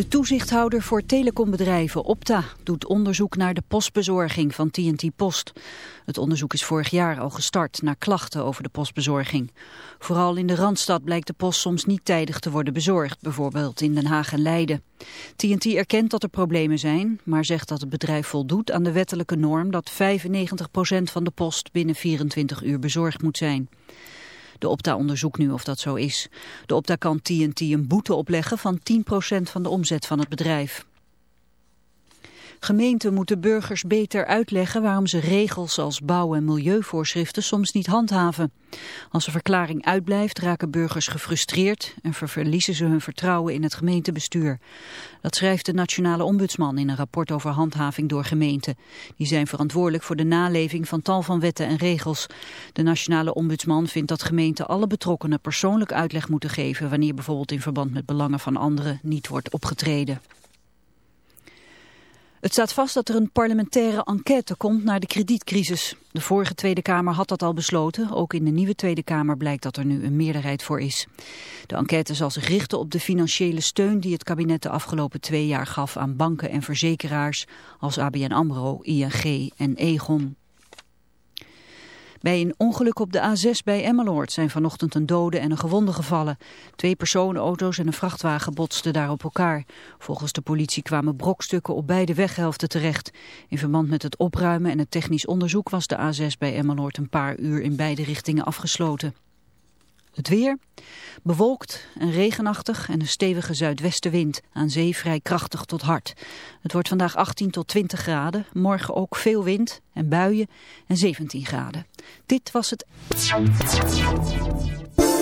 De toezichthouder voor telecombedrijven Opta doet onderzoek naar de postbezorging van TNT Post. Het onderzoek is vorig jaar al gestart naar klachten over de postbezorging. Vooral in de Randstad blijkt de post soms niet tijdig te worden bezorgd, bijvoorbeeld in Den Haag en Leiden. TNT erkent dat er problemen zijn, maar zegt dat het bedrijf voldoet aan de wettelijke norm dat 95% van de post binnen 24 uur bezorgd moet zijn. De Opta onderzoekt nu of dat zo is. De Opta kan TNT een boete opleggen van 10% van de omzet van het bedrijf. Gemeenten moeten burgers beter uitleggen waarom ze regels als bouw- en milieuvoorschriften soms niet handhaven. Als een verklaring uitblijft raken burgers gefrustreerd en verliezen ze hun vertrouwen in het gemeentebestuur. Dat schrijft de Nationale Ombudsman in een rapport over handhaving door gemeenten. Die zijn verantwoordelijk voor de naleving van tal van wetten en regels. De Nationale Ombudsman vindt dat gemeenten alle betrokkenen persoonlijk uitleg moeten geven wanneer bijvoorbeeld in verband met belangen van anderen niet wordt opgetreden. Het staat vast dat er een parlementaire enquête komt naar de kredietcrisis. De vorige Tweede Kamer had dat al besloten. Ook in de nieuwe Tweede Kamer blijkt dat er nu een meerderheid voor is. De enquête zal zich richten op de financiële steun die het kabinet de afgelopen twee jaar gaf aan banken en verzekeraars als ABN AMRO, ING en Egon. Bij een ongeluk op de A6 bij Emmeloord zijn vanochtend een dode en een gewonde gevallen. Twee personenauto's en een vrachtwagen botsten daar op elkaar. Volgens de politie kwamen brokstukken op beide weghelften terecht. In verband met het opruimen en het technisch onderzoek was de A6 bij Emmeloord een paar uur in beide richtingen afgesloten. Het weer, bewolkt en regenachtig en een stevige zuidwestenwind. Aan zee vrij krachtig tot hard. Het wordt vandaag 18 tot 20 graden. Morgen ook veel wind en buien en 17 graden. Dit was het...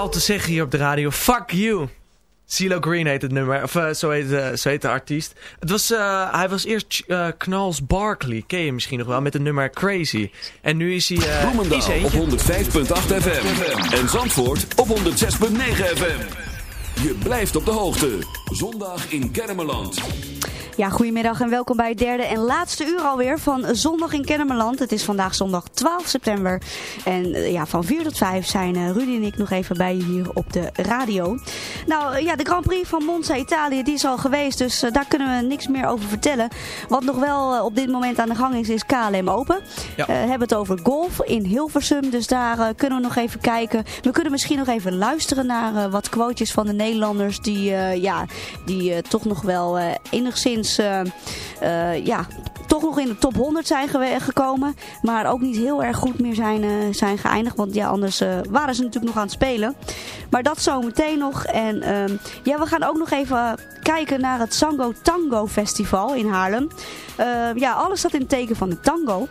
Massaal te zeggen hier op de radio. Fuck you! CeeLo Green heet het nummer, of eh, zo, heet, eh, zo heet de artiest. Het was, eh, hij was eerst Knals Barkley, ken je misschien nog wel, met het nummer Crazy. En nu is hij is op eentje. 105.8 FM. En Zandvoort op 106.9 FM. Je blijft op de hoogte. Zondag in Kermeland. Ja, goedemiddag en welkom bij het derde en laatste uur alweer van Zondag in Kennemerland. Het is vandaag zondag 12 september. En eh, ja, van 4 tot 5 zijn eh, Rudy en ik nog even bij je hier op de radio. Nou eh, ja, de Grand Prix van Monza Italië, die is al geweest. Dus daar kunnen we niks meer over vertellen. Wat nog wel op dit moment aan de gang is, is KLM Open. Ja. Eh, hebben het over golf in Hilversum. Dus daar kunnen we nog even kijken. We kunnen misschien nog even luisteren naar wat quotejes van de Nederlanders. Die, ja, die toch nog wel enigszins eh, eh, ja, toch nog in de top 100 zijn gekomen. Maar ook niet heel erg goed meer zijn, eh, zijn geëindigd. Want ja, anders waren ze natuurlijk nog aan het spelen. Maar dat zometeen nog. En ehm, ja, we gaan ook nog even kijken naar het Sango Tango Festival in Haarlem. Eh, ja, alles staat in het teken van de tango.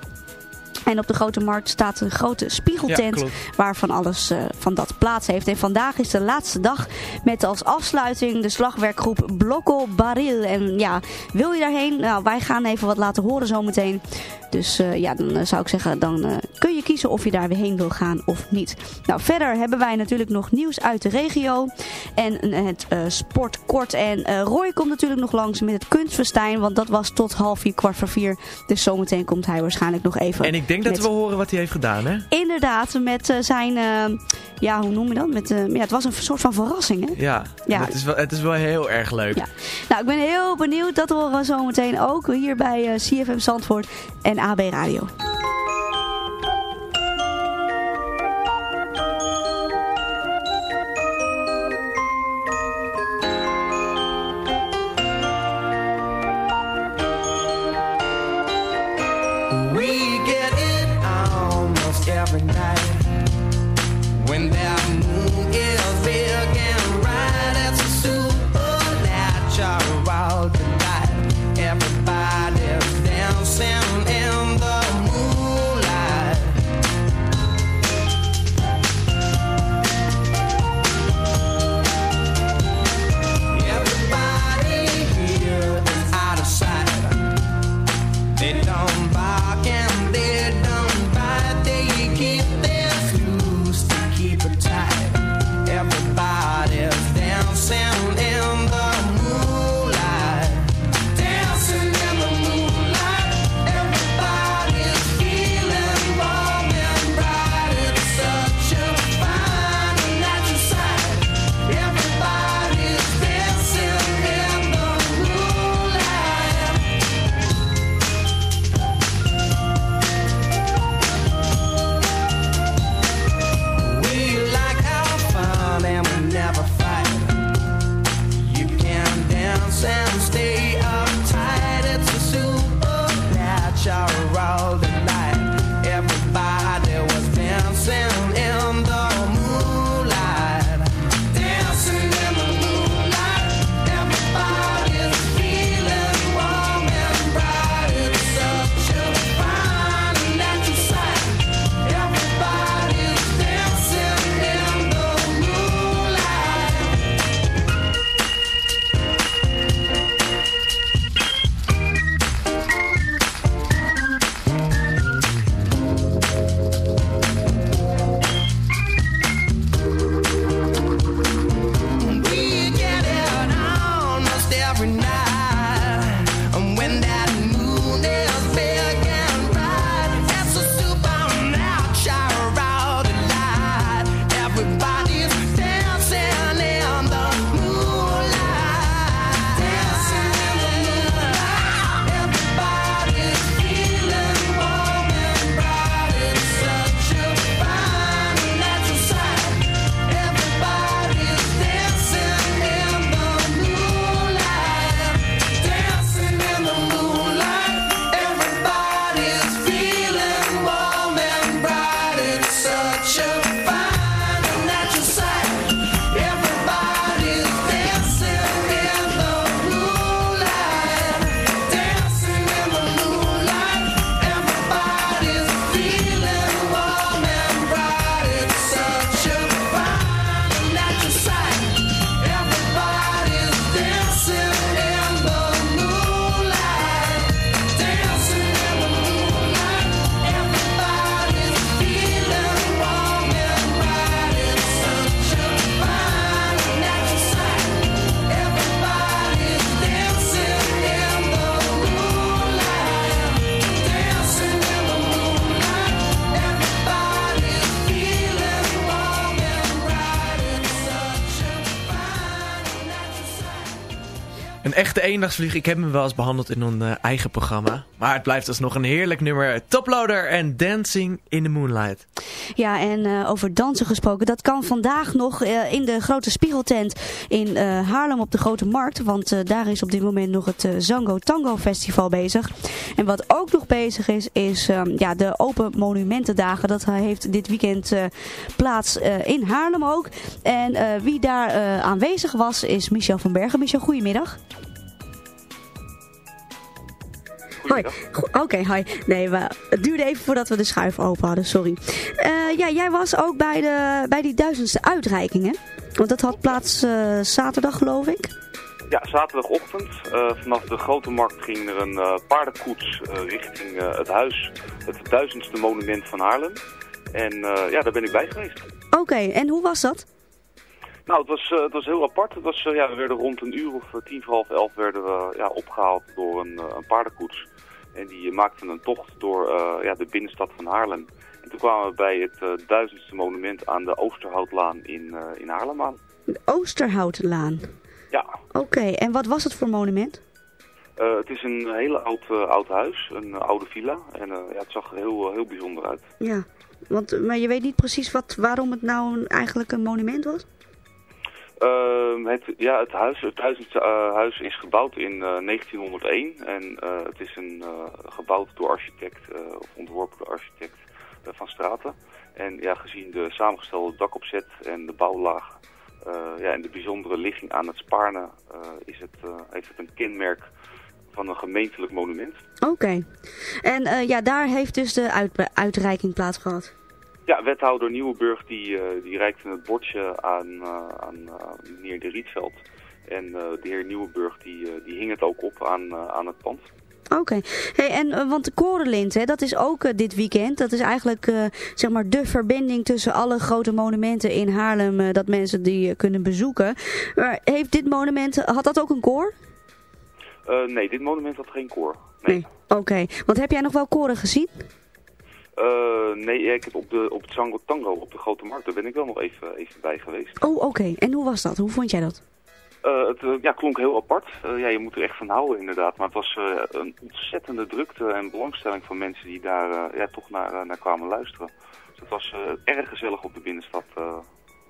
En op de Grote Markt staat een grote spiegeltent Ja, waarvan alles eh, van dat plaats heeft. En vandaag is de laatste dag met als afsluiting de slagwerkgroep Blocco Baril. En ja, wil je daarheen? Nou, wij gaan even wat laten horen zometeen. Dus eh, ja, dan eh, zou ik zeggen, dan kun je kiezen of je daar weer heen wil gaan of niet. Nou, verder hebben wij natuurlijk nog nieuws uit de regio. En het eh, sport kort. En Roy komt natuurlijk nog langs met het kunstfestijn. Want dat was tot half vier, kwart voor vier. Dus zometeen komt hij waarschijnlijk nog even. En ik denk dat met- we horen wat hij heeft gedaan, hè? Inderdaad, met eh, zijn, eh, ja, hoe noem je dat? Met, eh, ja, het was een soort van verrassing, hè? Ja, Ja. Het, is wel, het is wel heel erg leuk. Ja. Nou, ik ben heel benieuwd. Dat horen we zometeen ook hier bij eh, CFM Zandvoort en AB Radio. Een echte eendagsvlieg, ik heb hem wel eens behandeld in een eh, eigen programma. Maar het blijft alsnog een heerlijk nummer. Toploader en Dancing in the Moonlight. Ja, en eh, over dansen gesproken, dat kan vandaag nog eh, in de grote spiegeltent in Haarlem op de Grote Markt. Want daar is op dit moment nog het Zango Tango Festival bezig. En wat ook nog bezig is, is ehm, ja, de Open Monumentendagen. Dat heeft dit weekend plaats in Haarlem ook. En wie daar aanwezig was, is Michel van Bergen. Michel, goedemiddag. Hoi. Oké, hi. Nee, we, het duurde even voordat we de schuif open hadden, sorry. Eh, ja, jij was ook bij, de, bij die duizendste uitreiking, hè? Want dat had plaats eh, zaterdag, geloof ik. Ja, zaterdagochtend eh, vanaf de Grote Markt ging er een paardenkoets richting het huis, het duizendste monument van Haarlem. En ja, daar ben ik bij geweest. Oké, en hoe was dat? Nou, het was, eh, het was heel apart. Het was, eh, ja, we werden rond een uur of eh, tien voor half elf werden we ja, opgehaald door een, een paardenkoets. En die maakten een tocht door ja, de binnenstad van Haarlem. En toen kwamen we bij het duizendste monument aan de Oosterhoutlaan in, eh, in Haarlem aan. De Oosterhoutlaan. Ja, Oké, en wat was het voor monument? Het is een hele oud, oud huis, een oude villa. En ja, het zag er heel, heel bijzonder uit. Ja, want, maar je weet niet precies wat, waarom het nou een, eigenlijk een monument was? Ehm, het, ja, het huis, het duizendste eh, huis is gebouwd in eh, 1901. En eh, het is een, eh, gebouwd door architect, eh, of ontworpen door architect eh, van Straten. En ja, gezien de samengestelde dakopzet en de bouwlaag eh, ja, en de bijzondere ligging aan het Spaarne, eh, is het, eh, heeft het een kenmerk van een gemeentelijk monument. Oké. En eh, ja, daar heeft dus de uit, uitreiking plaats gehad. Ja, wethouder Nieuwenburg die, eh, die reikte het bordje aan, eh, aan eh, meneer De Rietveld. En de heer Nieuwenburg die, die hing het ook op aan, aan het pand. Oké. Hey, en want de Korenlint, hè, dat is ook dit weekend. Dat is eigenlijk zeg maar de verbinding tussen alle grote monumenten in Haarlem. dat mensen die kunnen bezoeken. Maar heeft dit monument, had dat ook een koor? Nee, dit monument had geen koor. Nee. Oké. Want heb jij nog wel koren gezien? Eh, nee, ik heb op, de, op het Zango Tango op de Grote Markt, daar ben ik wel nog even, even bij geweest. Oh, oké. En hoe was dat? Hoe vond jij dat? Eh, het eh, ja, klonk heel apart. Ja, je moet er echt van houden inderdaad. Maar het was een ontzettende drukte en belangstelling van mensen die daar ja, toch naar, naar kwamen luisteren. Dus het was erg gezellig op de binnenstad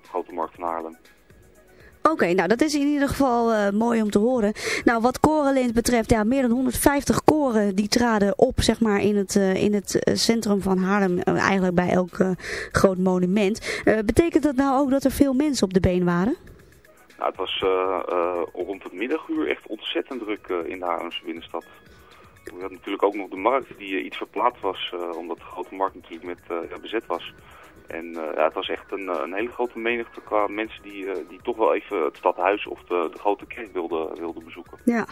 Grote Markt van Haarlem. Oké, nou dat is in ieder geval eh, mooi om te horen. Nou, wat Korenlint betreft, ja, meer dan 150 koren die traden op, zeg maar, in het, eh, in het eh, centrum van Haarlem. eigenlijk bij elk groot monument. Betekent dat nou ook dat er veel mensen op de been waren? Nou, het was rond het middaguur echt ontzettend druk in de Haarlemse binnenstad. We hadden natuurlijk ook nog de markt die iets verplaatst was, omdat de grote markt natuurlijk met, bezet was. En eh, ja, het was echt een, eh, een hele grote menigte qua mensen die, eh, die toch wel even het stadhuis of de, de grote kerk wilden, wilden bezoeken. Ja.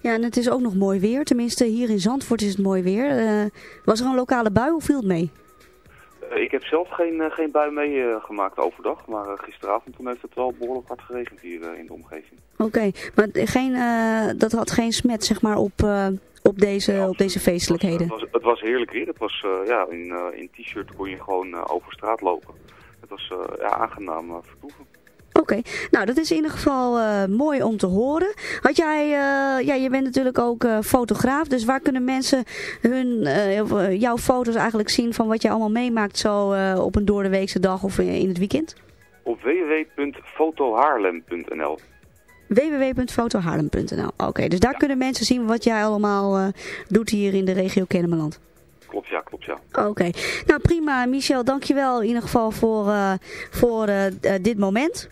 ja, en het is ook nog mooi weer. Tenminste, hier in Zandvoort is het mooi weer. Was er een lokale bui of viel het mee? Ik heb zelf geen, geen bui meegemaakt overdag, maar gisteravond toen heeft het wel behoorlijk hard geregend hier in de omgeving. Oké, maar geen, dat had geen smet, zeg maar, op, op, deze, op deze feestelijkheden? Het was, het was heerlijk weer. Het was, eh, ja, in, eh, in t-shirt kon je gewoon eh, over straat lopen. Het was ja, aangenaam vertoeven. Oké, nou dat is in ieder geval mooi om te horen. Had jij, ja, je bent natuurlijk ook fotograaf, dus waar kunnen mensen hun, jouw foto's eigenlijk zien van wat je allemaal meemaakt zo op een doordeweekse dag of in het weekend? Op www.fotohaarlem.nl www.fotohaarlem.nl Oké, dus daar kunnen mensen zien wat jij allemaal eh, doet hier in de regio Kennemerland. Klopt ja, klopt ja. Oké, nou prima Michel, dankjewel in ieder geval voor, eh, voor eh, dit moment.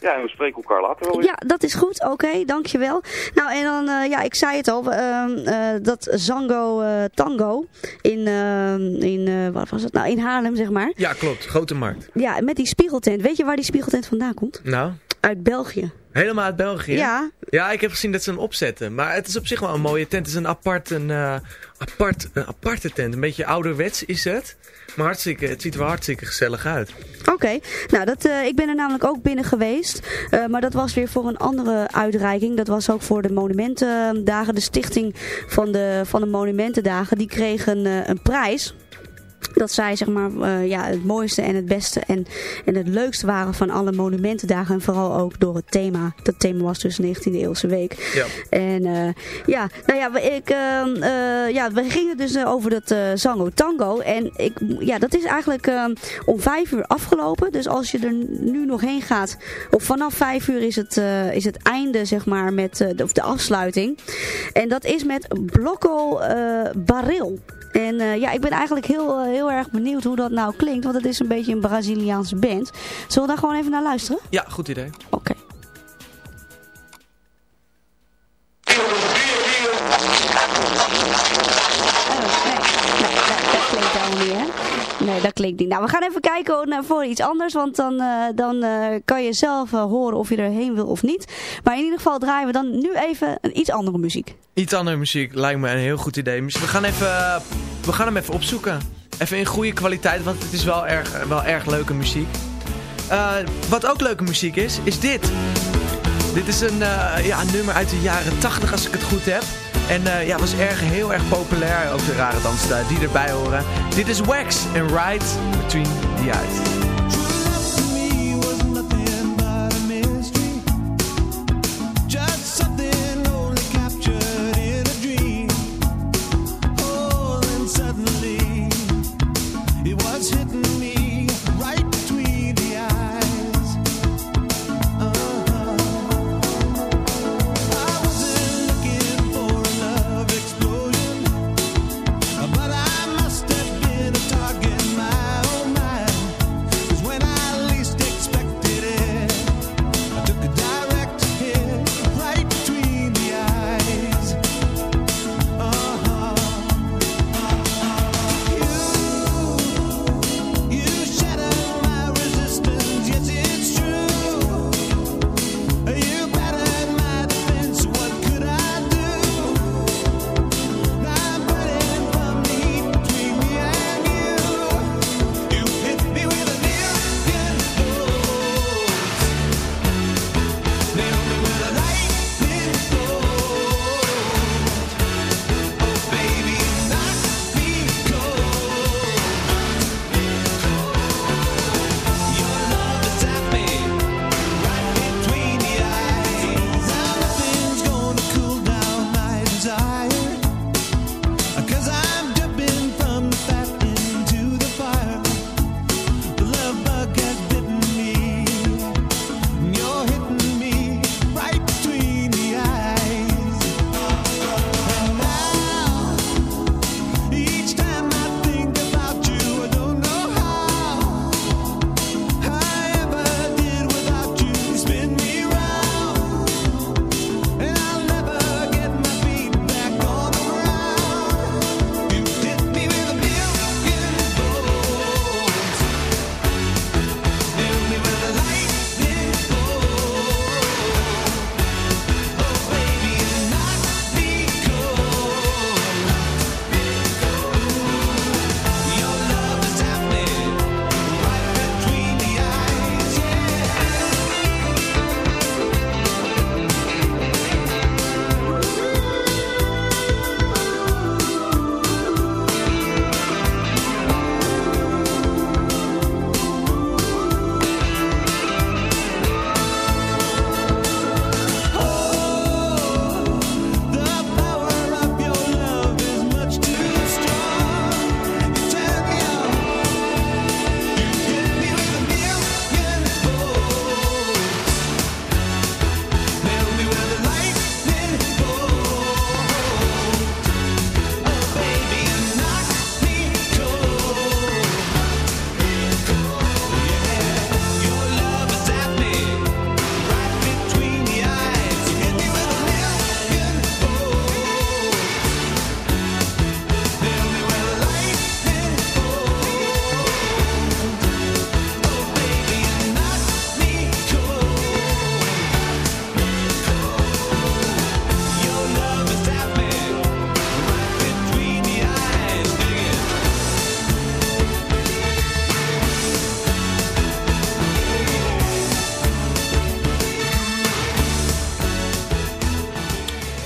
Ja, en we spreken elkaar later wel weer. Ja, dat is goed. Oké, dankjewel. Nou, en dan, eh, ja, ik zei het al, ehm, eh, dat Zango eh, Tango in, ehm, in eh, wat was het nou, in Haarlem, zeg maar. Ja, klopt. Grote markt. Ja, met die spiegeltent. Weet je waar die spiegeltent vandaan komt? Nou, Uit België. Helemaal uit België. Ja. Ja, ik heb gezien dat ze hem opzetten. Maar het is op zich wel een mooie tent. Het is een, apart, een, eh, apart, een aparte tent. Een beetje ouderwets is het. Maar hartstikke, het ziet er wel hartstikke gezellig uit. Oké, nou dat, eh, ik ben er namelijk ook binnen geweest. Eh, maar dat was weer voor een andere uitreiking. Dat was ook voor de Monumentendagen. De stichting van de, van de Monumentendagen. Die kreeg een, een prijs. Dat zij zeg maar eh, ja, het mooiste en het beste en, en het leukste waren van alle monumentendagen. En vooral ook door het thema. Dat thema was dus 19e eeuwse week. Ja. En eh, ja, nou ja, we- ik, ehm, eh, ja, we gingen dus over dat Zango Tango. En ik, ja, dat is eigenlijk ehm, om vijf uur afgelopen. Dus als je er nu nog heen gaat, of vanaf vijf uur is het, is het einde, zeg maar, met de, of de afsluiting. En dat is met Blocco Baril. En eh, ja, ik ben eigenlijk heel, eh, heel erg benieuwd hoe dat nou klinkt. Want het is een beetje een Braziliaanse band. Zullen we daar gewoon even naar luisteren? Ja, goed idee. Oké. Nee, dat klinkt niet. Nou, we gaan even kijken naar voor iets anders, want dan, eh, dan eh, kan je zelf eh, horen of je erheen wil of niet. Maar in ieder geval draaien we dan nu even een iets andere muziek. Iets andere muziek lijkt me een heel goed idee. We gaan, even, eh, we gaan hem even opzoeken. Even in goede kwaliteit, want het is wel erg, wel erg leuke muziek. Eh, wat ook leuke muziek is, is dit. Dit is een, eh, ja, nummer uit de jaren 80 als ik het goed heb. En eh, ja, was erg, heel erg populair. Ook de rare dansen die erbij horen. Dit is Wax en Ride Between the Eyes.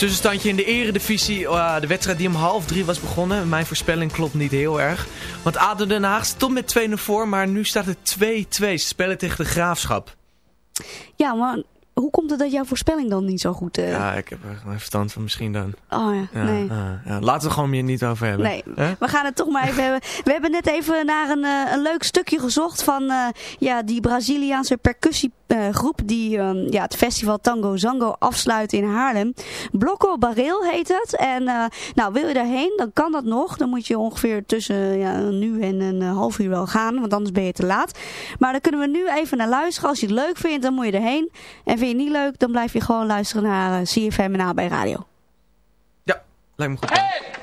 Tussenstandje in de eredivisie. eh, de wedstrijd die om half drie was begonnen. Mijn voorspelling klopt niet heel erg. Want ADO Den Haag stond met 2-0 voor. Maar nu staat het 2-2. Ze spelen tegen de Graafschap. Ja, maar hoe komt het dat jouw voorspelling dan niet zo goed... eh, Ja, ik heb er gewoon verstand van misschien dan. Oh ja, Ja, nee. ja, ja. Laten we gewoon meer niet over hebben. Nee, we gaan het toch maar even hebben. We hebben net even naar een, eh, een leuk stukje gezocht van eh, ja, die Braziliaanse percussiegroep die eh, ja, het festival Tango Zango afsluit in Haarlem. Blocco Barrel heet het. En eh, nou, wil je daarheen, dan kan dat nog. Dan moet je ongeveer tussen ja, nu en een eh, half uur wel gaan, want anders ben je te laat. Maar dan kunnen we nu even naar luisteren. Als je het leuk vindt, dan moet je erheen. En vind je het niet leuk, dan blijf je gewoon luisteren naar eh, CFM en AB Radio. Ja, lijkt me goed. Het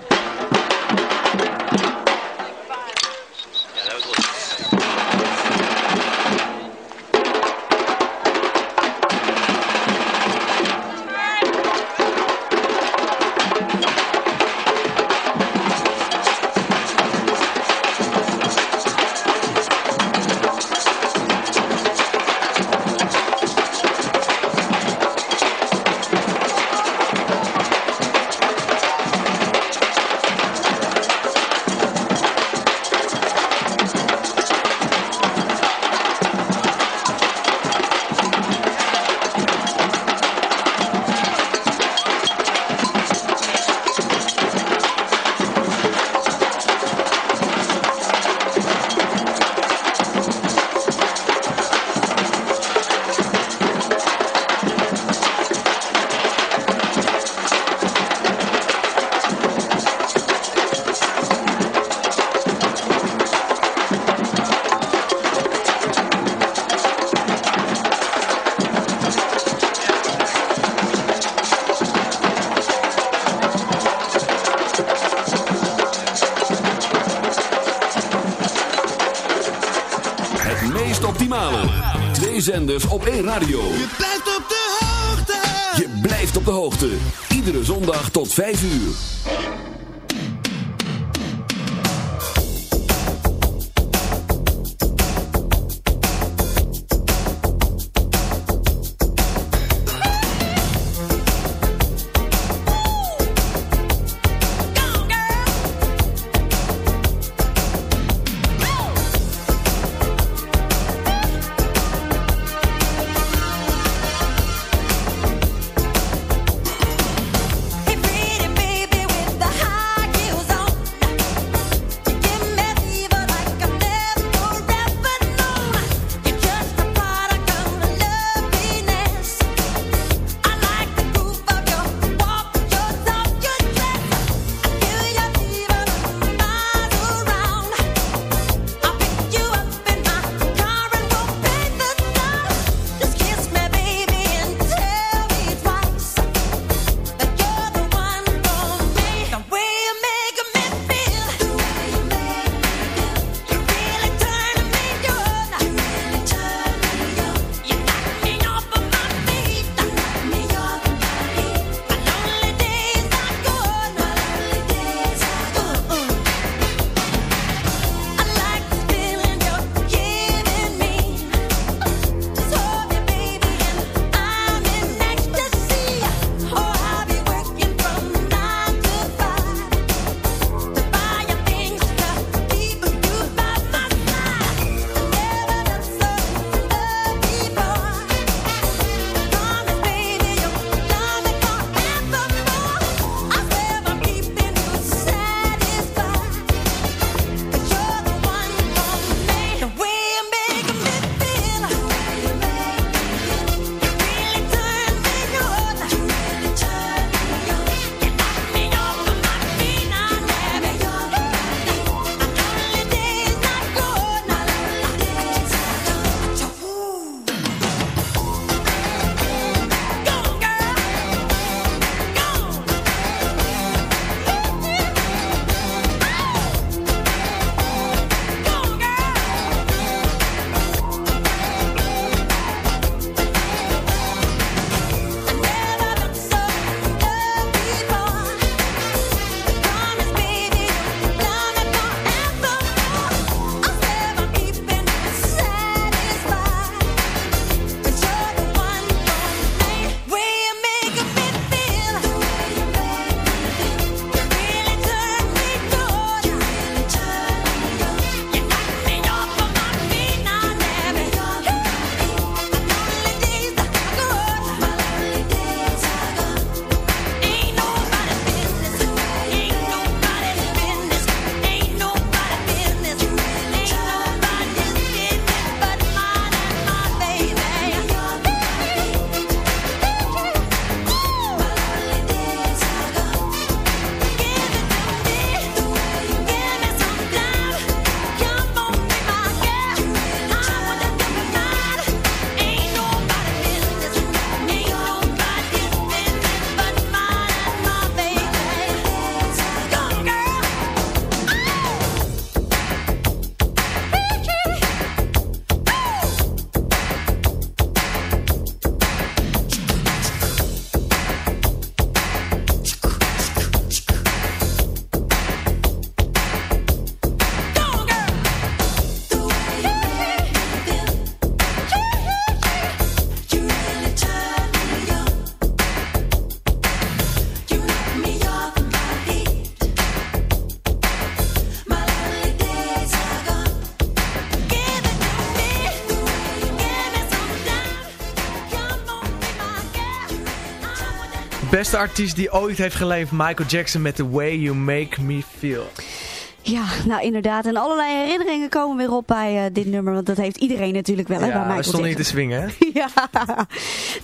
Beste artiest die ooit heeft geleefd, Michael Jackson met The Way You Make Me Feel. Ja, nou inderdaad. En allerlei herinneringen komen weer op bij eh, dit nummer. Want dat heeft iedereen natuurlijk wel, hè, bij Ja, Michael we stonden niet te swingen, hè? Ja,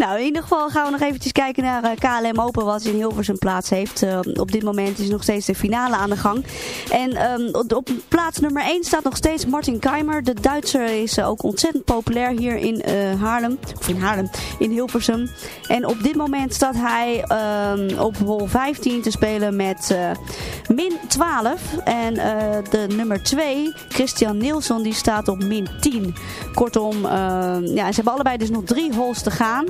nou in ieder geval gaan we nog eventjes kijken naar eh, KLM Open wat in Hilversum plaats heeft. Eh, op dit moment is nog steeds de finale aan de gang. En ehm, op, plaats nummer 1 staat nog steeds Martin Keimer. De Duitser is eh, ook ontzettend populair hier in Haarlem. Of in Haarlem, in Hilversum. En op dit moment staat hij ehm, op hol 15 te spelen met min 12. En eh, de nummer 2, Christian Nielsen, die staat op min 10. Kortom, ehm, ja, ze hebben allebei dus nog drie holes te gaan.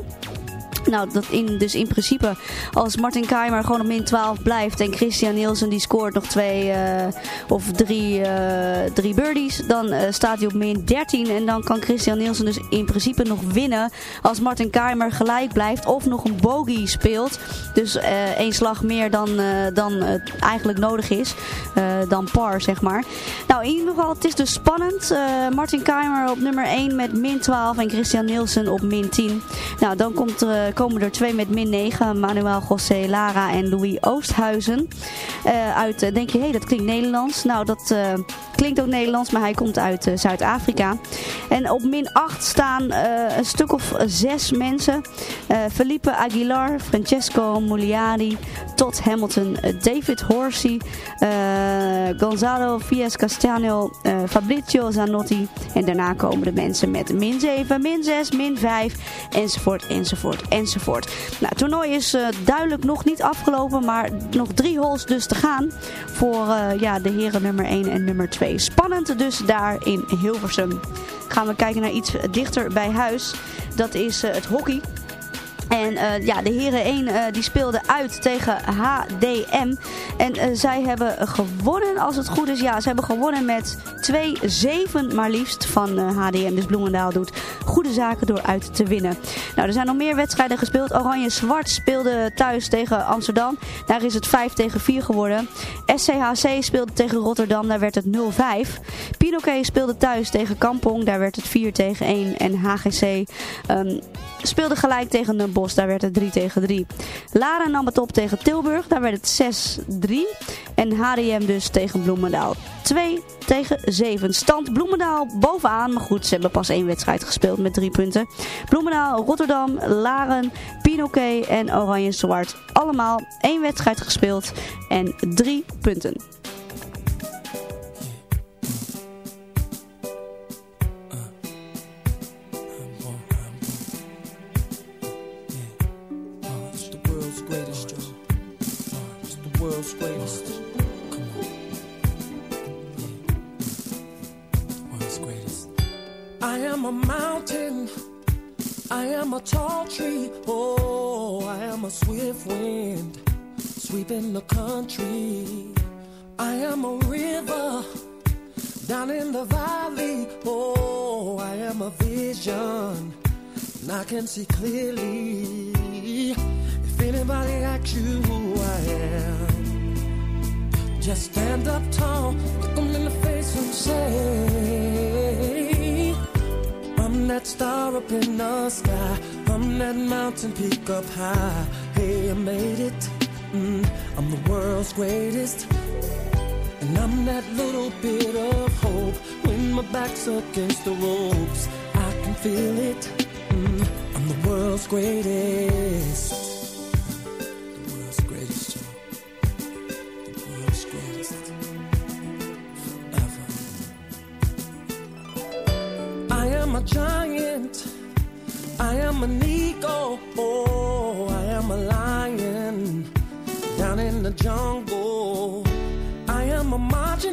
Nou, dat in, dus in principe als Martin Keimer gewoon op min 12 blijft en Christian Nielsen die scoort nog twee eh, of drie, eh, drie birdies, dan eh, staat hij op min 13 en dan kan Christian Nielsen dus in principe nog winnen als Martin Keimer gelijk blijft of nog een bogey speelt. Dus één slag meer dan, dan het eigenlijk nodig is, dan par zeg maar. Nou, in ieder geval, het is dus spannend. Martin Keimer op nummer 1 met min 12 en Christian Nielsen op min 10. Nou, dan komt komen er twee met min 9. Manuel José Lara en Louis Oosthuizen. Eh, uit, eh, denk je, hé, hey, dat klinkt Nederlands. Nou, dat eh, klinkt ook Nederlands, maar hij komt uit eh, Zuid-Afrika. En op min 8 staan eh, een stuk of zes mensen. Eh, Felipe Aguilar, Francesco Muliari, Todd Hamilton, eh, David Horsey, eh, Gonzalo Fies Castano, eh, Fabrizio Zanotti. En daarna komen de mensen met min 7, min 6, min 5, enzovoort, enzovoort, enzovoort. Nou, het toernooi is eh, duidelijk nog niet afgelopen, maar nog drie holes dus te gaan voor eh, ja, de heren nummer 1 en nummer 2. Spannend dus daar in Hilversum. Gaan we kijken naar iets dichter bij huis. Dat is eh, het hockey. En eh, ja, de heren 1 eh, die speelden uit tegen HDM. En eh, zij hebben gewonnen, als het goed is. Ja, ze hebben gewonnen met 2-7 maar liefst van HDM. Dus Bloemendaal doet goede zaken door uit te winnen. Nou, er zijn nog meer wedstrijden gespeeld. Oranje-Zwart speelde thuis tegen Amsterdam. Daar is het 5 tegen 4 geworden. SCHC speelde tegen Rotterdam. Daar werd het 0-5. Pinoquet speelde thuis tegen Kampong. Daar werd het 4 tegen 1. En HGC ehm, speelde gelijk tegen Den Bosch. Daar werd het 3 tegen 3. Lara nam het op tegen Tilburg. Daar werd het 6-3. En HDM dus tegen Bloemendaal. 2 tegen 7. Stand Bloemendaal bovenaan. Maar goed, ze hebben pas één wedstrijd gespeeld met drie punten. Bloemendaal, Rotterdam, Laren, Pinoquet en Oranje-Zwart. Allemaal één wedstrijd gespeeld en drie punten.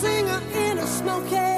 singer in a smoky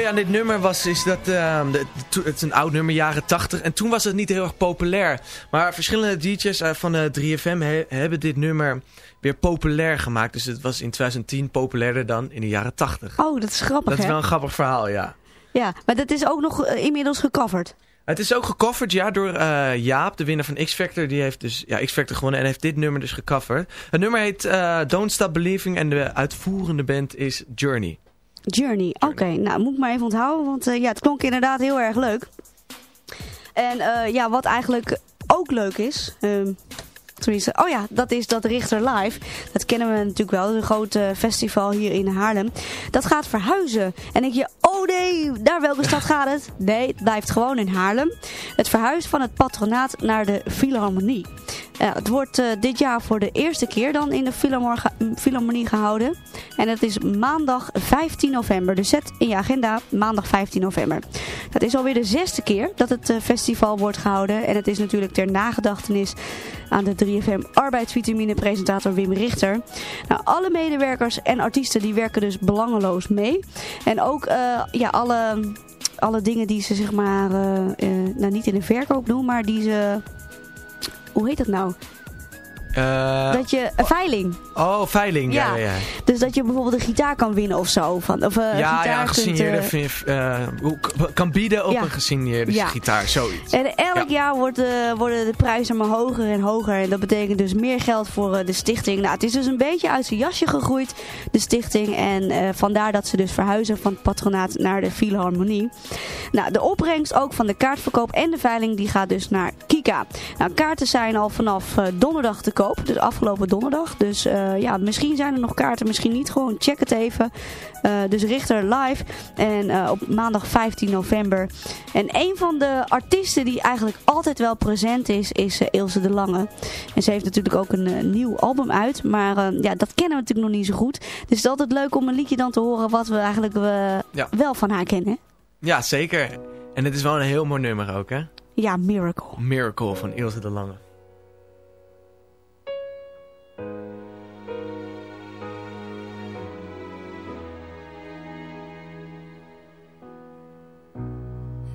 mooie aan dit nummer was is dat ehm, het is een oud nummer, jaren 80. En toen was het niet heel erg populair. Maar verschillende DJ's eh, van de 3FM he- hebben dit nummer weer populair gemaakt. Dus het was in 2010 populairder dan in de jaren 80. Oh, dat is grappig, Dat is wel een grappig verhaal, ja. Ja, maar dat is ook nog eh, inmiddels gecoverd. Het is ook gecoverd, ja, door eh, Jaap, de winnaar van X-Factor. Die heeft dus ja, X-Factor gewonnen en heeft dit nummer dus gecoverd. Het nummer heet eh, Don't Stop Believing en de uitvoerende band is Journey. Journey. Oké, nou moet ik maar even onthouden, want eh, ja, het klonk inderdaad heel erg leuk. En eh, ja, wat eigenlijk ook leuk is, ehm, tenminste, oh ja, dat is dat Richter Live. Dat kennen we natuurlijk wel, een groot festival hier in Haarlem. Dat gaat verhuizen. En denk je, oh nee, naar welke stad gaat het? Nee, het blijft gewoon in Haarlem. Het verhuist van het patronaat naar de Philharmonie. Het wordt eh, dit jaar voor de eerste keer dan in de Philharmonie gehouden. En het is maandag 15 november. Dus zet in je agenda maandag 15 november. Dat is alweer de zesde keer dat het eh, festival wordt gehouden. En het is natuurlijk ter nagedachtenis aan de 3FM arbeidsvitamine presentator Wim Richter. Nou, alle medewerkers en artiesten die werken dus belangeloos mee. En ook eh, ja, alle, alle dingen die ze zeg maar, nou niet in de verkoop doen, maar die ze... Hoe heet dat nou? Eh, dat je een veiling. Oh, veiling, ja. ja, ja. Dus dat je bijvoorbeeld een gitaar kan winnen of zo. Van, of, eh, ja, gitaar ja, een kunt, gesigneerde eh, vif- eh, hoe- k- kan bieden op Ja. een gesigneerde Ja. gitaar, zoiets. En elk jaar wordt, eh, worden de prijzen maar hoger en hoger. En dat betekent dus meer geld voor eh, de stichting. Nou, het is dus een beetje uit zijn jasje gegroeid, de stichting. En eh, vandaar dat ze dus verhuizen van het patronaat naar de Philharmonie. Nou, de opbrengst ook van de kaartverkoop en de veiling die gaat dus naar Kika. Nou, kaarten zijn al vanaf eh, donderdag te koop. Dus afgelopen donderdag. Dus eh, ja, misschien zijn er nog kaarten, misschien niet. Gewoon check het even. Eh, dus Richter live. En eh, op maandag 15 november. En een van de artiesten die eigenlijk altijd wel present is, is Ilse de Lange. En ze heeft natuurlijk ook een nieuw album uit. Maar ja, dat kennen we natuurlijk nog niet zo goed. Dus het is altijd leuk om een liedje dan te horen wat we eigenlijk Ja. wel van haar kennen. Ja, zeker. En het is wel een heel mooi nummer ook, hè? Ja, Miracle. Miracle van Ilse de Lange.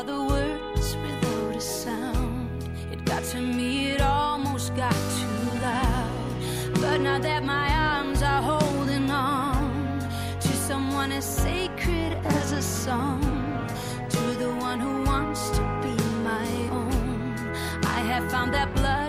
all the words without a sound. It got to me, it almost got too loud. But now that my arms are holding on to someone as sacred as a song, to the one who wants to be my own, I have found that blood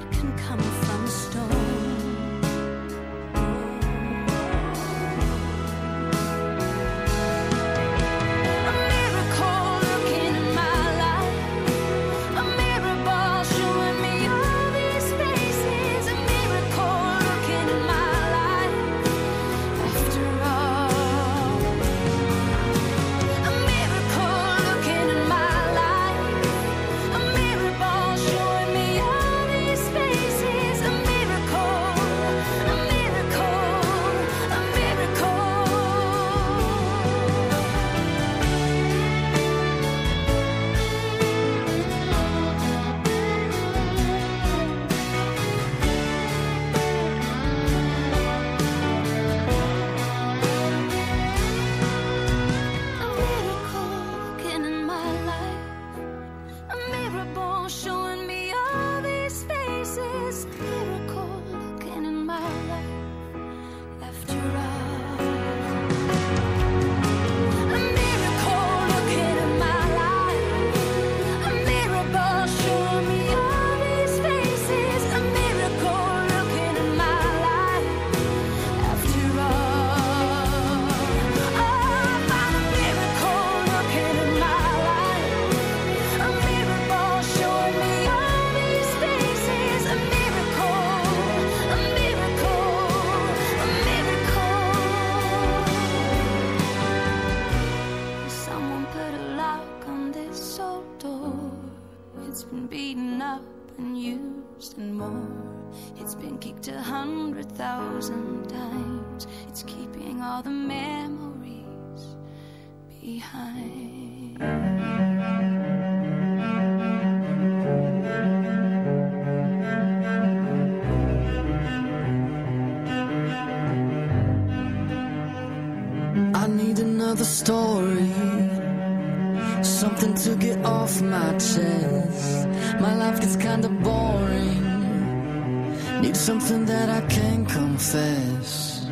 something that I can confess.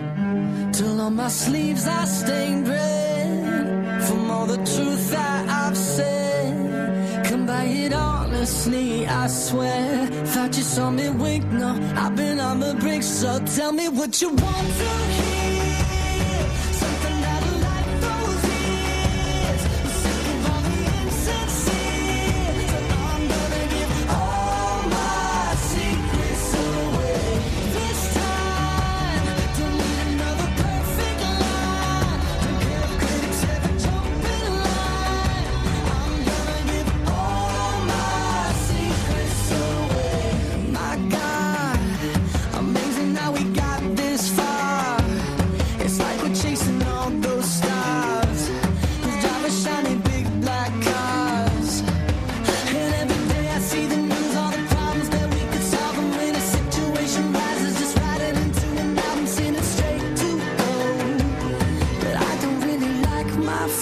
Till on my sleeves I stained red from all the truth that I've said. Come by it honestly, I swear. Thought you saw me wink, no, I've been on the brink, so tell me what you want to hear.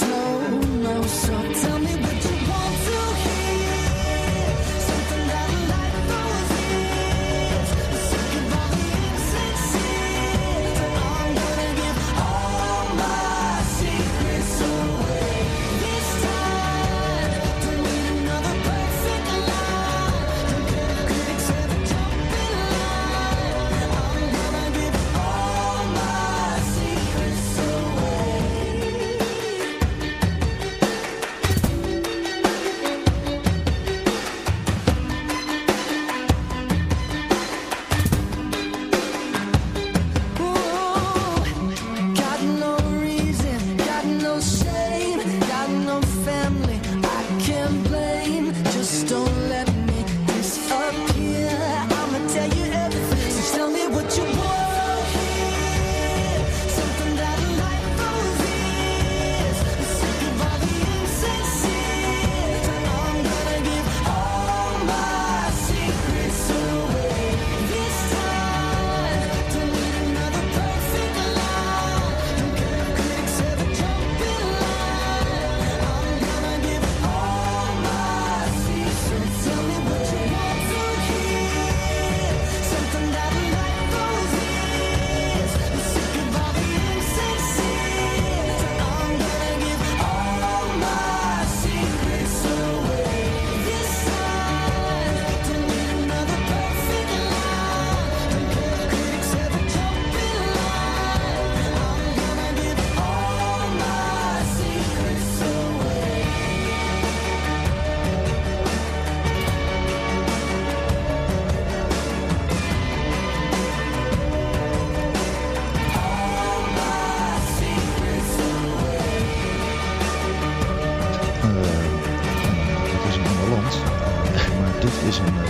slow mo. So tell me what you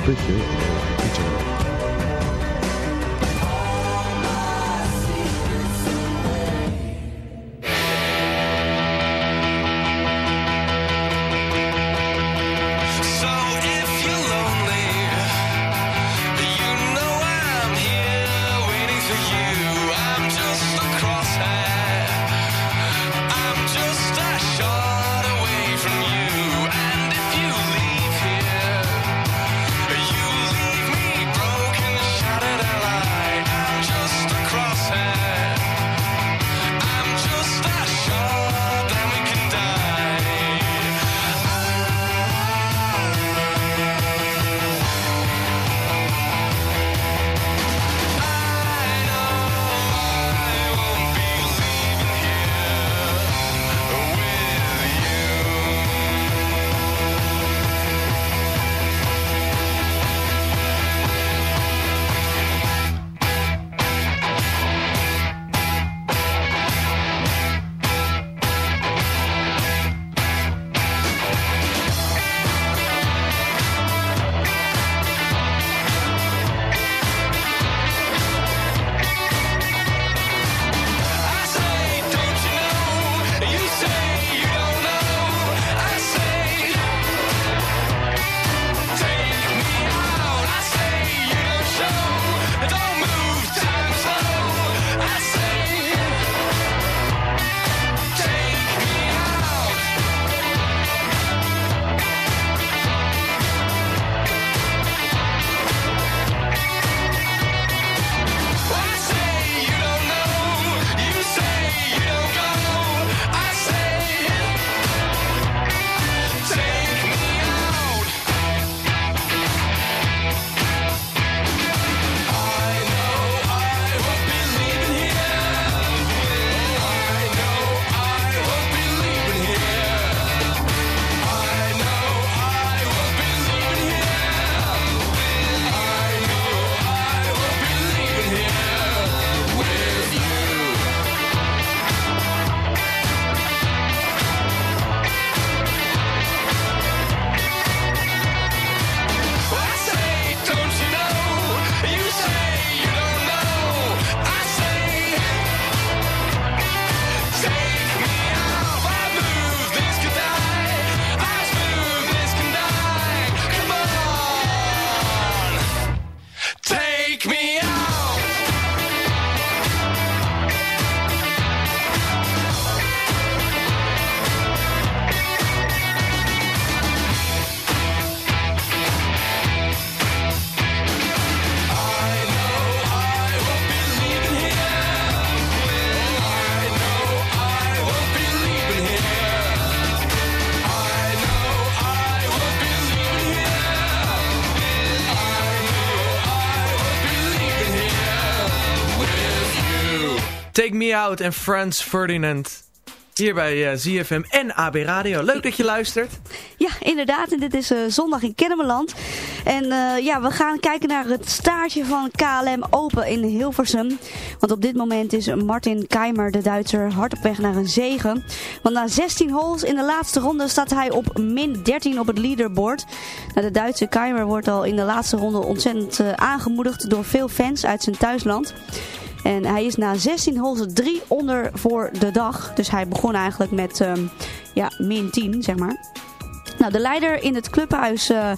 Appreciate. Me Out en Frans Ferdinand. Hier bij eh, ZFM en AB Radio. Leuk dat je luistert. Ja, inderdaad. En dit is eh, zondag in Kennemerland. En eh, ja, we gaan kijken naar het staartje van KLM Open in Hilversum. Want op dit moment is Martin Keimer, de Duitser, hard op weg naar een zegen. Want na 16 holes in de laatste ronde staat hij op min 13 op het leaderboard. Nou, de Duitse Keimer wordt al in de laatste ronde ontzettend aangemoedigd door veel fans uit zijn thuisland. En hij is na 16 holes 3 onder voor de dag. Dus hij begon eigenlijk met ehm, ja, min 10, zeg maar. Nou, de leider in het clubhuis eh,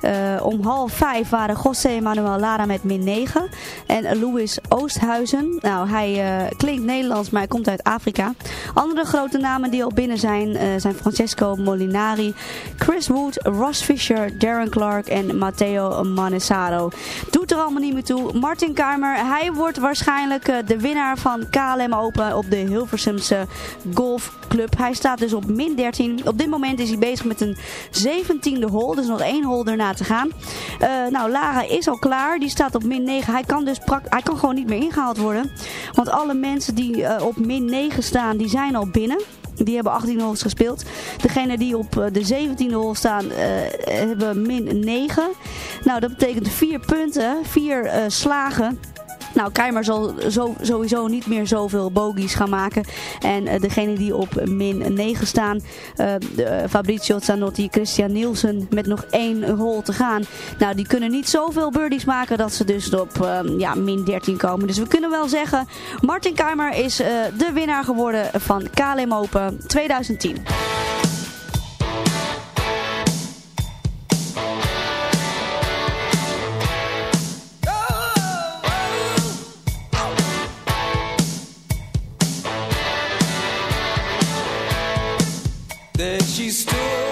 eh, om half vijf waren José Manuel Lara met min 9. En Louis Oosthuizen. Nou, hij eh, klinkt Nederlands, maar hij komt uit Afrika. Andere grote namen die al binnen zijn, zijn Francesco Molinari, Chris Wood, Ross Fisher, Darren Clark en Matteo Manesaro. Doet er allemaal niet meer toe. Martin Kamer, hij wordt waarschijnlijk de winnaar van KLM Open op de Hilversumse Golfclub. Hij staat dus op min 13. Op dit moment is hij bezig met een 17e hole, dus nog één hole erna te gaan. Eh, nou, Lara is al klaar. Die staat op min 9. Hij kan dus hij kan gewoon niet meer ingehaald worden. Want alle mensen die eh, op min 9 staan, die zijn al binnen. Die hebben 18 holes gespeeld. Degene die op eh, de 17e hole staan, eh, hebben min 9. Nou, dat betekent 4 punten, 4 eh, slagen. Nou, Keimer zal sowieso niet meer zoveel bogies gaan maken. En eh, degene die op min 9 staan, eh, Fabrizio Zanotti, Christian Nielsen, met nog één hole te gaan. Nou, die kunnen niet zoveel birdies maken dat ze dus op eh, ja, min 13 komen. Dus we kunnen wel zeggen, Martin Keimer is de winnaar geworden van KLM Open 2010. that she stole.